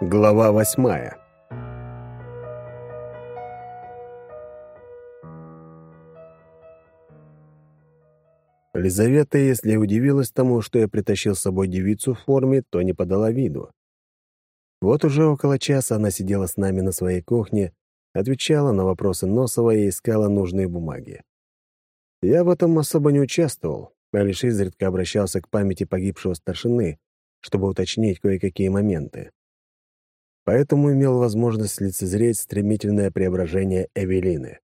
Глава восьмая Лизавета, если удивилась тому, что я притащил с собой девицу в форме, то не подала виду. Вот уже около часа она сидела с нами на своей кухне, отвечала на вопросы Носова и искала нужные бумаги. Я в этом особо не участвовал, а лишь изредка обращался к памяти погибшего старшины, чтобы уточнить кое-какие моменты. Поэтому имел возможность лицезреть стремительное преображение Эвелины.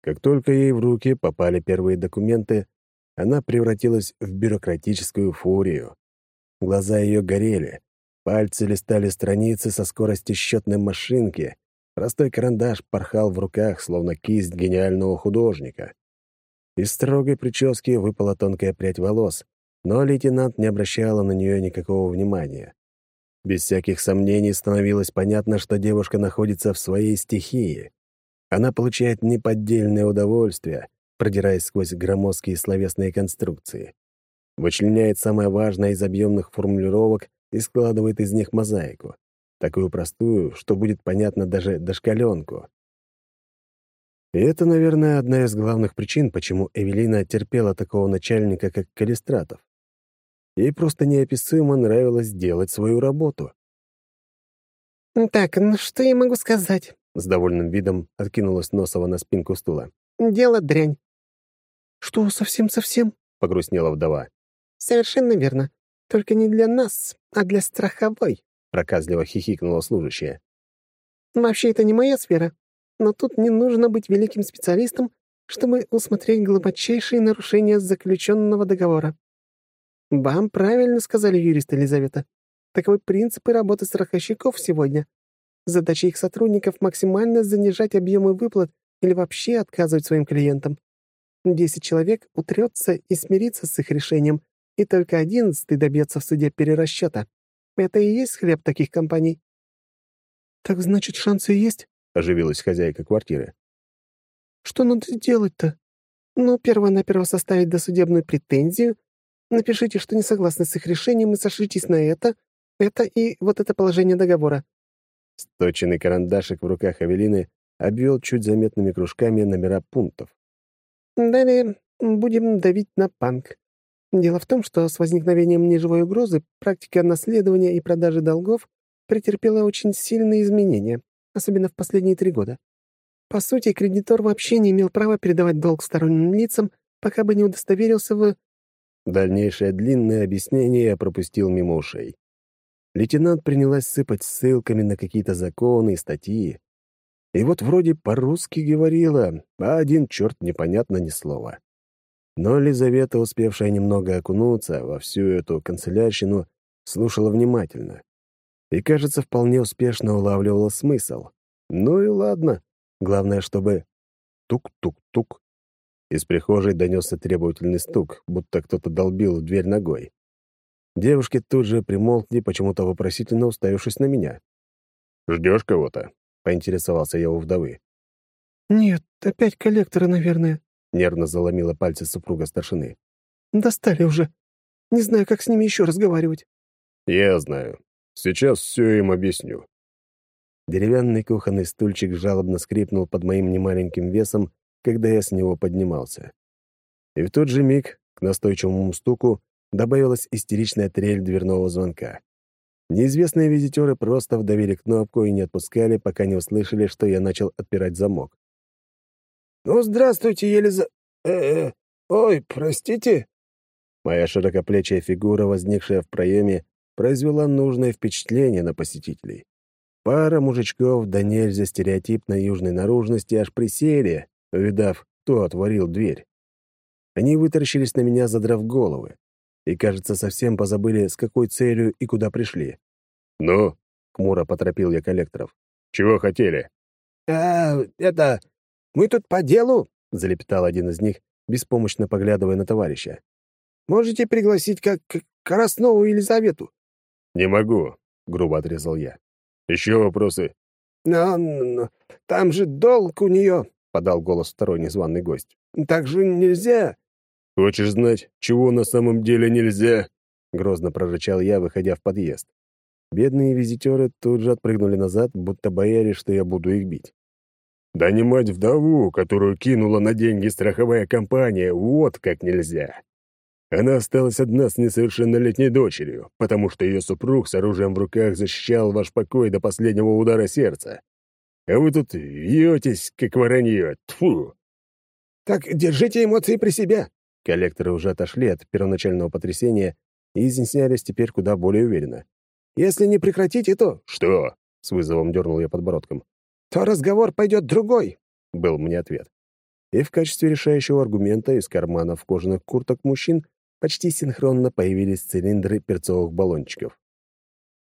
Как только ей в руки попали первые документы, она превратилась в бюрократическую фурию. Глаза ее горели, пальцы листали страницы со скоростью счетной машинки, простой карандаш порхал в руках, словно кисть гениального художника. Из строгой прически выпала тонкая прядь волос, но лейтенант не обращала на нее никакого внимания. Без всяких сомнений становилось понятно, что девушка находится в своей стихии. Она получает неподдельное удовольствие, продираясь сквозь громоздкие словесные конструкции. Вычленяет самое важное из объемных формулировок и складывает из них мозаику, такую простую, что будет понятно даже дошкаленку. И это, наверное, одна из главных причин, почему Эвелина терпела такого начальника, как Калистратов. Ей просто неописуемо нравилось делать свою работу. «Так, ну что я могу сказать?» С довольным видом откинулась Носова на спинку стула. «Дело дрянь». «Что, совсем-совсем?» — погрустнела вдова. «Совершенно верно. Только не для нас, а для страховой», — проказливо хихикнула служащая. «Вообще, это не моя сфера, но тут не нужно быть великим специалистом, чтобы усмотреть глубочайшие нарушения заключенного договора. «Вам правильно сказали юрист Елизавета. Таковы принципы работы страховщиков сегодня. Задача их сотрудников — максимально занижать объемы выплат или вообще отказывать своим клиентам. Десять человек утрется и смирится с их решением, и только одиннадцатый добьется в суде перерасчета. Это и есть хлеб таких компаний». «Так значит, шансы есть?» — оживилась хозяйка квартиры. «Что надо делать-то?» «Ну, перво-наперво составить досудебную претензию, Напишите, что не согласны с их решением и сошлитесь на это, это и вот это положение договора». Сточенный карандашик в руках Авелины обвел чуть заметными кружками номера пунктов. «Далее будем давить на панк. Дело в том, что с возникновением неживой угрозы практика наследования и продажи долгов претерпела очень сильные изменения, особенно в последние три года. По сути, кредитор вообще не имел права передавать долг сторонним лицам, пока бы не удостоверился в Дальнейшее длинное объяснение я пропустил мимо ушей. Лейтенант принялась сыпать ссылками на какие-то законы и статьи. И вот вроде по-русски говорила, а один черт непонятно ни слова. Но Лизавета, успевшая немного окунуться во всю эту канцелярщину, слушала внимательно. И, кажется, вполне успешно улавливала смысл. Ну и ладно. Главное, чтобы... Тук-тук-тук. Из прихожей донесся требовательный стук, будто кто-то долбил в дверь ногой. Девушки тут же примолкли, почему-то вопросительно уставившись на меня. «Ждешь кого-то?» — поинтересовался я у вдовы. «Нет, опять коллекторы, наверное», — нервно заломила пальцы супруга старшины. «Достали уже. Не знаю, как с ними еще разговаривать». «Я знаю. Сейчас все им объясню». Деревянный кухонный стульчик жалобно скрипнул под моим немаленьким весом, когда я с него поднимался. И в тот же миг к настойчивому стуку добавилась истеричная трель дверного звонка. Неизвестные визитеры просто вдавили кнопку и не отпускали, пока не услышали, что я начал отпирать замок. «Ну, здравствуйте, Елиза... Э -э... Ой, простите?» Моя широкоплечья фигура, возникшая в проеме, произвела нужное впечатление на посетителей. Пара мужичков, да нельзя стереотипной южной наружности, аж присели, увидав, кто отворил дверь. Они вытаращились на меня, задрав головы, и, кажется, совсем позабыли, с какой целью и куда пришли. «Ну?» — хмуро поторопил я коллекторов. «Чего хотели?» «А, это... Мы тут по делу?» — залепетал один из них, беспомощно поглядывая на товарища. «Можете пригласить как Краснову Елизавету?» «Не могу», — грубо отрезал я. «Еще вопросы?» «Но, но там же долг у нее», подал голос второй незваный гость. «Так же нельзя!» «Хочешь знать, чего на самом деле нельзя?» — грозно прорычал я, выходя в подъезд. Бедные визитеры тут же отпрыгнули назад, будто боялись, что я буду их бить. Да не мать вдову, которую кинула на деньги страховая компания, вот как нельзя. Она осталась одна с несовершеннолетней дочерью, потому что ее супруг с оружием в руках защищал ваш покой до последнего удара сердца. А вы тут вьетесь, как воронье. Тфу. «Так держите эмоции при себе!» Коллекторы уже отошли от первоначального потрясения и изъяснялись теперь куда более уверенно. «Если не прекратите, то...» «Что?» — с вызовом дернул я подбородком то разговор пойдет другой», — был мне ответ. И в качестве решающего аргумента из карманов кожаных курток мужчин почти синхронно появились цилиндры перцовых баллончиков.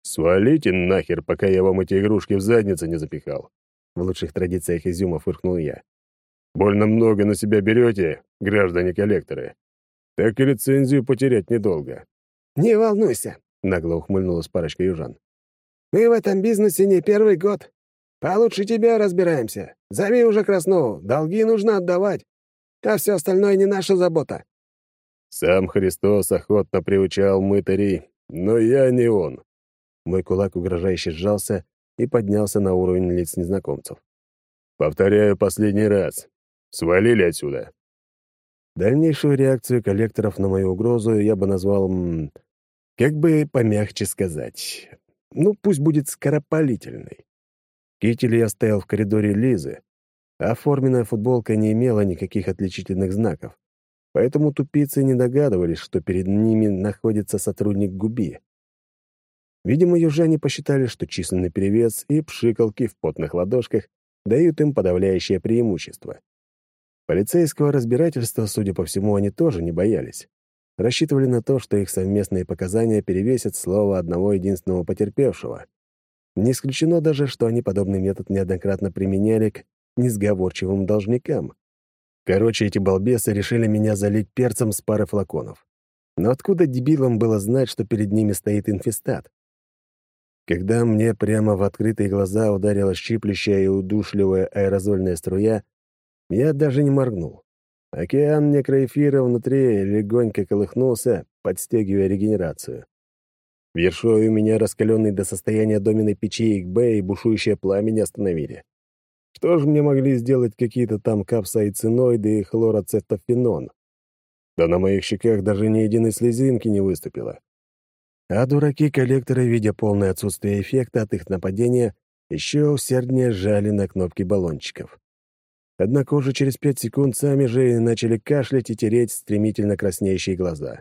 «Свалите нахер, пока я вам эти игрушки в задницу не запихал!» В лучших традициях изюма фыркнул я. «Больно много на себя берете, граждане-коллекторы. Так и лицензию потерять недолго». «Не волнуйся», — нагло ухмыльнулась парочка южан. «Мы в этом бизнесе не первый год. Получше тебя разбираемся. Зови уже Краснову, долги нужно отдавать, а все остальное не наша забота». Сам Христос охотно приучал мытарей, но я не он. Мой кулак угрожающе сжался и поднялся на уровень лиц незнакомцев. «Повторяю последний раз. Свалили отсюда». Дальнейшую реакцию коллекторов на мою угрозу я бы назвал... Как бы помягче сказать. Ну, пусть будет скоропалительной. Китель я оставил в коридоре Лизы, а форменная футболка не имела никаких отличительных знаков, поэтому тупицы не догадывались, что перед ними находится сотрудник ГУБИ. Видимо, южане посчитали, что численный перевес и пшикалки в потных ладошках дают им подавляющее преимущество. Полицейского разбирательства, судя по всему, они тоже не боялись. Рассчитывали на то, что их совместные показания перевесят слово одного единственного потерпевшего — не исключено даже, что они подобный метод неоднократно применяли к несговорчивым должникам. Короче, эти балбесы решили меня залить перцем с пары флаконов. Но откуда дебилам было знать, что перед ними стоит инфестат? Когда мне прямо в открытые глаза ударила щиплющая и удушливая аэрозольная струя, я даже не моргнул. Океан некроэфира внутри легонько колыхнулся, подстегивая регенерацию. В Ершове меня раскаленный до состояния доменной печи ИКБ и бушующее пламя остановили. Что же мне могли сделать какие-то там капсаициноиды и хлороцетофенон? Да на моих щеках даже ни единой слезинки не выступило. А дураки-коллекторы, видя полное отсутствие эффекта от их нападения, еще усерднее жали на кнопки баллончиков. Однако уже через пять секунд сами же начали кашлять и тереть стремительно краснеющие глаза.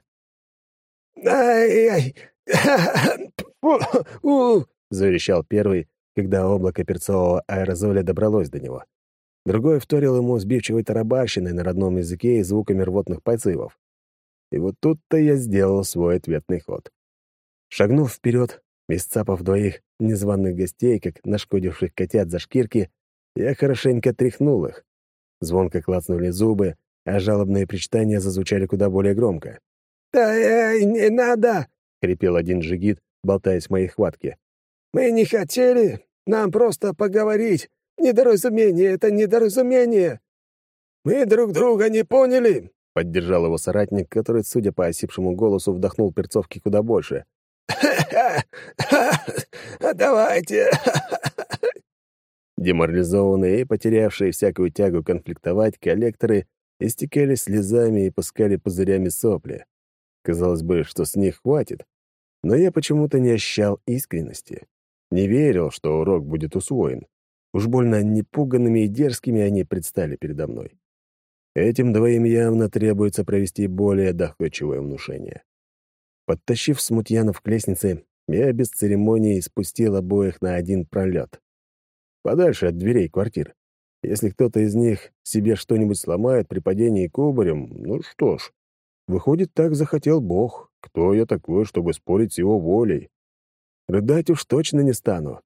«Ай-ай! заверещал первый, когда облако перцового аэрозоля добралось до него. Другой вторил ему сбивчивой тарабарщиной на родном языке и звуками рвотных позывов. И вот тут-то я сделал свой ответный ход. Шагнув вперед, и сцапав двоих незваных гостей, как нашкодивших котят за шкирки, я хорошенько тряхнул их. Звонко клацнули зубы, а жалобные причитания зазвучали куда более громко. «Да эй, не надо!» — хрипел один джигит, болтаясь в моей хватке. «Мы не хотели. Нам просто поговорить. Недоразумение — это недоразумение. Мы друг друга не поняли!» — поддержал его соратник, который, судя по осипшему голосу, вдохнул перцовки куда больше. Давайте!» Деморализованные и потерявшие всякую тягу конфликтовать, коллекторы истекали слезами и пускали пузырями сопли. Казалось бы, что с них хватит, но я почему-то не ощущал искренности. Не верил, что урок будет усвоен. Уж больно непуганными и дерзкими они предстали передо мной. Этим двоим явно требуется провести более доходчивое внушение. Подтащив смутьянов к лестнице, я без церемонии спустил обоих на один пролет. Подальше от дверей квартир. Если кто-то из них себе что-нибудь сломает при падении кубарем, ну что ж, Выходит, так захотел Бог. Кто я такой, чтобы спорить с его волей? Рыдать уж точно не стану.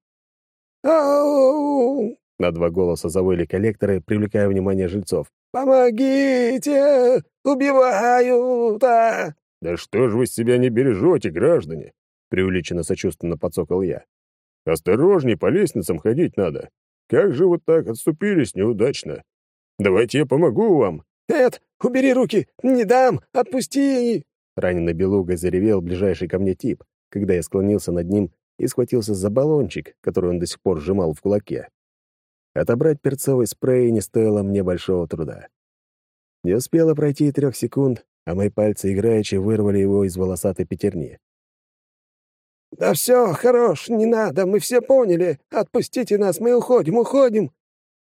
«Ау!» — на два голоса завыли коллекторы, привлекая внимание жильцов. «Помогите! Убивают!» А!» «Да что ж вы себя не бережете, граждане?» — преувеличенно сочувственно подсокал я. «Осторожней, по лестницам ходить надо. Как же вот так отступились неудачно? Давайте я помогу вам!» «Эд, убери руки! Не дам! Отпусти!» Раненый белуга заревел ближайший ко мне тип, когда я склонился над ним и схватился за баллончик, который он до сих пор сжимал в кулаке. Отобрать перцовый спрей не стоило мне большого труда. Не успело пройти трех секунд, а мои пальцы играючи вырвали его из волосатой пятерни. «Да все, хорош, не надо, мы все поняли. Отпустите нас, мы уходим, уходим!»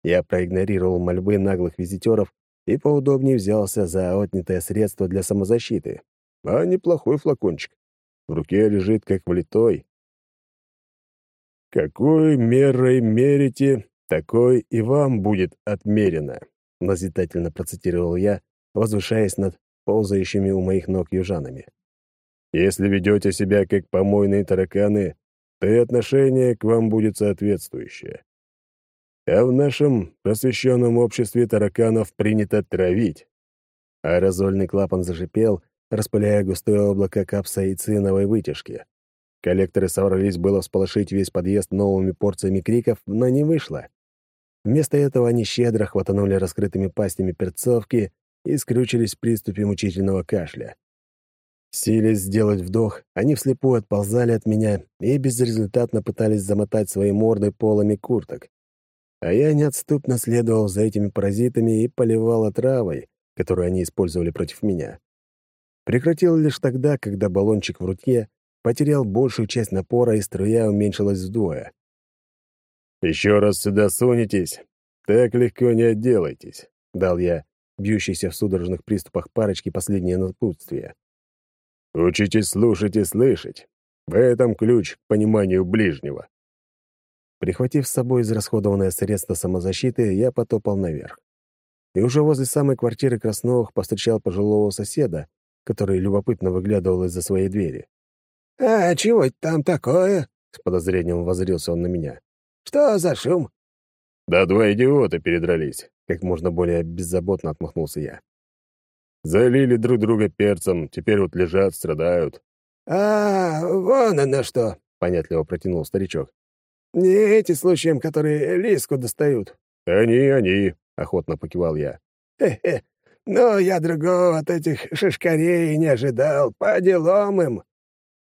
Я проигнорировал мольбы наглых визитеров и поудобнее взялся за отнятое средство для самозащиты. А неплохой флакончик. В руке лежит как влитой. «Какой мерой мерите, такой и вам будет отмерено», — назидательно процитировал я, возвышаясь над ползающими у моих ног южанами. «Если ведете себя как помойные тараканы, то и отношение к вам будет соответствующее. А в нашем просвещенном обществе тараканов принято травить». Аэрозольный клапан зашипел, распыляя густое облако капсаициновой вытяжки. Коллекторы собрались было всполошить весь подъезд новыми порциями криков, но не вышло. Вместо этого они щедро хватанули раскрытыми пастями перцовки и скрючились в приступе мучительного кашля. Силясь сделать вдох, они вслепую отползали от меня и безрезультатно пытались замотать свои морды полами курток. А я неотступно следовал за этими паразитами и поливал отравой, которую они использовали против меня. Прекратил лишь тогда, когда баллончик в руке потерял большую часть напора, и струя уменьшилась вдвое. «Еще раз сюда сунетесь, так легко не отделайтесь», — дал я, бьющийся в судорожных приступах парочки последнее напутствие. «Учитесь слушать и слышать. В этом ключ к пониманию ближнего». Прихватив с собой израсходованное средство самозащиты, я потопал наверх. И уже возле самой квартиры Красновых повстречал пожилого соседа, который любопытно выглядывал из-за своей двери. «А чего там такое?» — с подозрением воззрился он на меня. «Что за шум?» «Да два идиота передрались», — как можно более беззаботно отмахнулся я. «Залили друг друга перцем, теперь вот лежат, страдают». «А, вон оно что!» — понятливо протянул старичок. «Не эти случаем, которые лиску достают». «Они, они», — охотно покивал я. «Хе-хе, но я другого от этих шишкарей не ожидал, по делам им».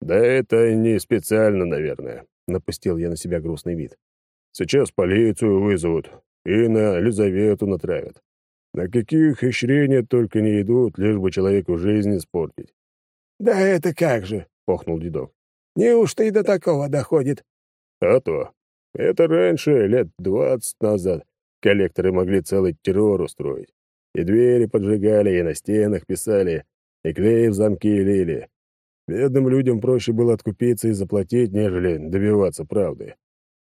«Да это не специально, наверное», — напустил я на себя грустный вид. «Сейчас полицию вызовут и на Лизавету натравят. На какие ухищрения только не идут, лишь бы человеку жизнь испортить». «Да это как же», — похнул дедок. «Неужто и до такого доходит?» «А то. Это раньше, лет двадцать назад, коллекторы могли целый террор устроить. И двери поджигали, и на стенах писали, и клей в замки лили. Бедным людям проще было откупиться и заплатить, нежели добиваться правды.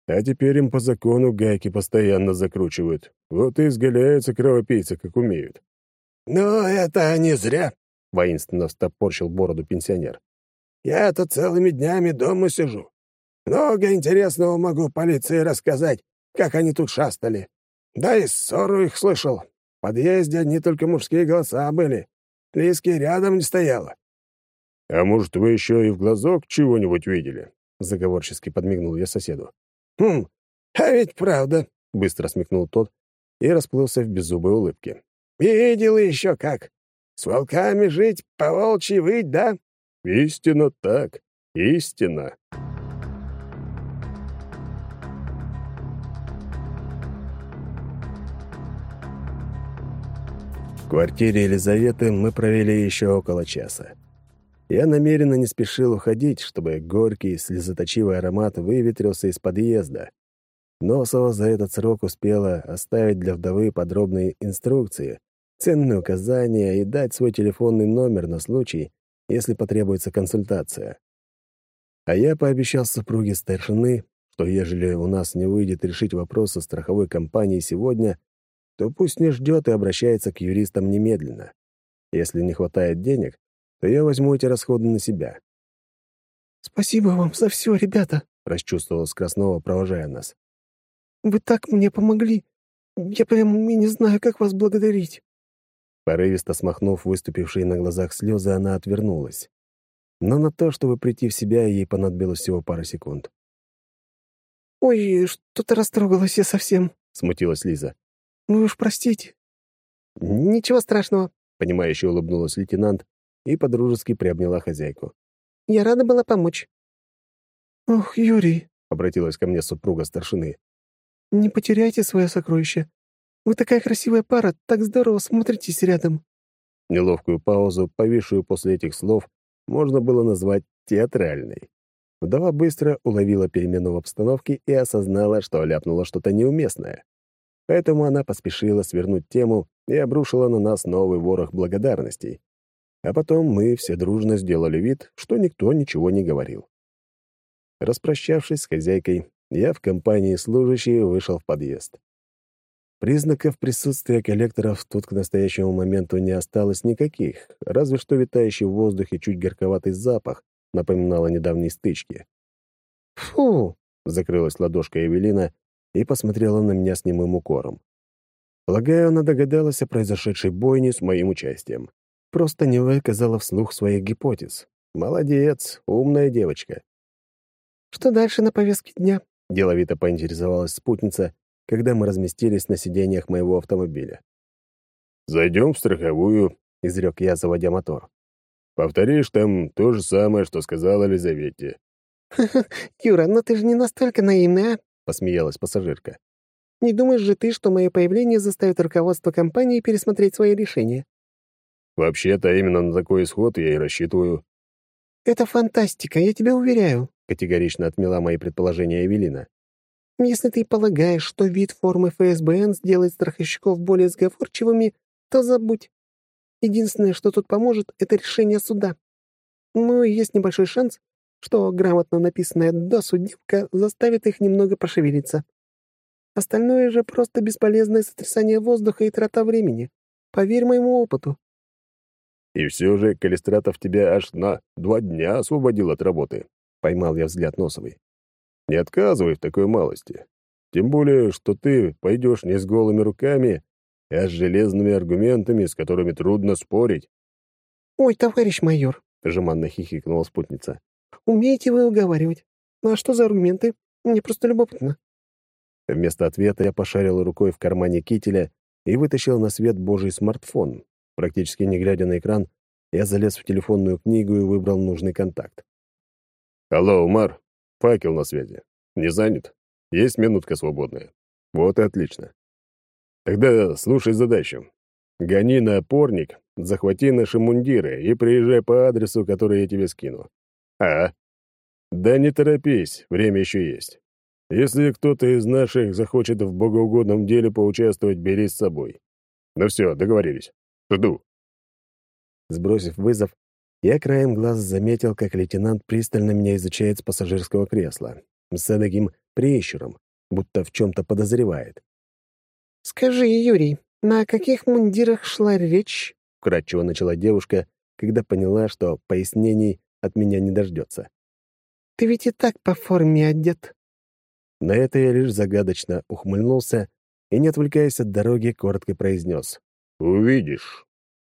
А теперь им по закону гайки постоянно закручивают. Вот и изгаляются кровопийцы, как умеют. «Но это не зря», — воинственно встопорщил бороду пенсионер. «Я-то целыми днями дома сижу. Много интересного могу полиции рассказать, как они тут шастали. Да и ссору их слышал. В подъезде одни только мужские голоса были. Лиски рядом не стояла. «А может, вы еще и в глазок чего-нибудь видели?» — заговорчески подмигнул я соседу. «Хм, а ведь правда», — быстро смекнул тот и расплылся в беззубой улыбке. «Видел еще как. С волками жить, по волчьи выть, да?» «Истинно так, истинно». В квартире Елизаветы мы провели еще около часа. Я намеренно не спешил уходить, чтобы горький, слезоточивый аромат выветрился из подъезда. Носова за этот срок успела оставить для вдовы подробные инструкции, ценные указания и дать свой телефонный номер на случай, если потребуется консультация. А я пообещал супруге старшины, что ежели у нас не выйдет решить вопрос со страховой компанией сегодня, то пусть не ждет и обращается к юристам немедленно. Если не хватает денег, то я возьму эти расходы на себя. «Спасибо вам за все, ребята», — расчувствовалась Краснова, провожая нас. «Вы так мне помогли. Я прям и не знаю, как вас благодарить». Порывисто смахнув выступившие на глазах слезы, она отвернулась. Но на то, чтобы прийти в себя, ей понадобилось всего пара секунд. «Ой, что-то растрогалась я совсем», — смутилась Лиза. «Вы уж простите». «Ничего страшного», — понимающе улыбнулась лейтенант и подружески приобняла хозяйку. «Я рада была помочь». «Ох, Юрий», — обратилась ко мне супруга старшины, — «не потеряйте свое сокровище. Вы такая красивая пара, так здорово смотритесь рядом». Неловкую паузу, повисшую после этих слов, можно было назвать театральной. Вдова быстро уловила перемену в обстановке и осознала, что ляпнула что-то неуместное. Поэтому она поспешила свернуть тему и обрушила на нас новый ворох благодарностей. А потом мы все дружно сделали вид, что никто ничего не говорил. Распрощавшись с хозяйкой, я в компании служащей вышел в подъезд. Признаков присутствия коллекторов тут к настоящему моменту не осталось никаких, разве что витающий в воздухе чуть горьковатый запах напоминал о недавней стычке. «Фу!» — закрылась ладошка Эвелина и посмотрела на меня с немым укором. Полагаю, она догадалась о произошедшей бойне с моим участием. Просто не выказала вслух своих гипотез. Молодец, умная девочка. «Что дальше на повестке дня?» — деловито поинтересовалась спутница, когда мы разместились на сиденьях моего автомобиля. «Зайдем в страховую», — изрек я, заводя мотор. «Повторишь там то же самое, что сказала Лизавете». Юра, но ты же не настолько наивный, а?» — посмеялась пассажирка. «Не думаешь же ты, что мое появление заставит руководство компании пересмотреть свои решения?» «Вообще-то именно на такой исход я и рассчитываю». «Это фантастика, я тебя уверяю», — категорично отмела мои предположения Эвелина. «Если ты полагаешь, что вид формы ФСБН сделает страховщиков более сговорчивыми, то забудь. Единственное, что тут поможет, — это решение суда. Ну и есть небольшой шанс, что грамотно написанная досудивка заставит их немного пошевелиться. Остальное же просто бесполезное сотрясание воздуха и трата времени. Поверь моему опыту. «И все же Калистратов тебя аж на два дня освободил от работы», — поймал я взгляд Носовой. «Не отказывай в такой малости. Тем более, что ты пойдешь не с голыми руками, а с железными аргументами, с которыми трудно спорить». «Ой, товарищ майор», — жеманно хихикнула спутница. Умеете вы уговаривать. Ну а что за аргументы? Мне просто любопытно». Вместо ответа я пошарил рукой в кармане кителя и вытащил на свет божий смартфон. Практически не глядя на экран, я залез в телефонную книгу и выбрал нужный контакт. «Алло, Умар. Факел на связи. Не занят? Есть минутка свободная? Вот и отлично. Тогда слушай задачу. Гони на опорник, захвати наши мундиры и приезжай по адресу, который я тебе скину. А? Да не торопись, время еще есть. Если кто-то из наших захочет в богоугодном деле поучаствовать, бери с собой. Ну все, договорились. Жду. Сбросив вызов, я краем глаз заметил, как лейтенант пристально меня изучает с пассажирского кресла, с таким прищуром, будто в чем-то подозревает. «Скажи, Юрий, на каких мундирах шла речь?» — вкратчиво начала девушка, когда поняла, что пояснений от меня не дождется. «Ты ведь и так по форме одет». На это я лишь загадочно ухмыльнулся и, не отвлекаясь от дороги, коротко произнес. «Увидишь».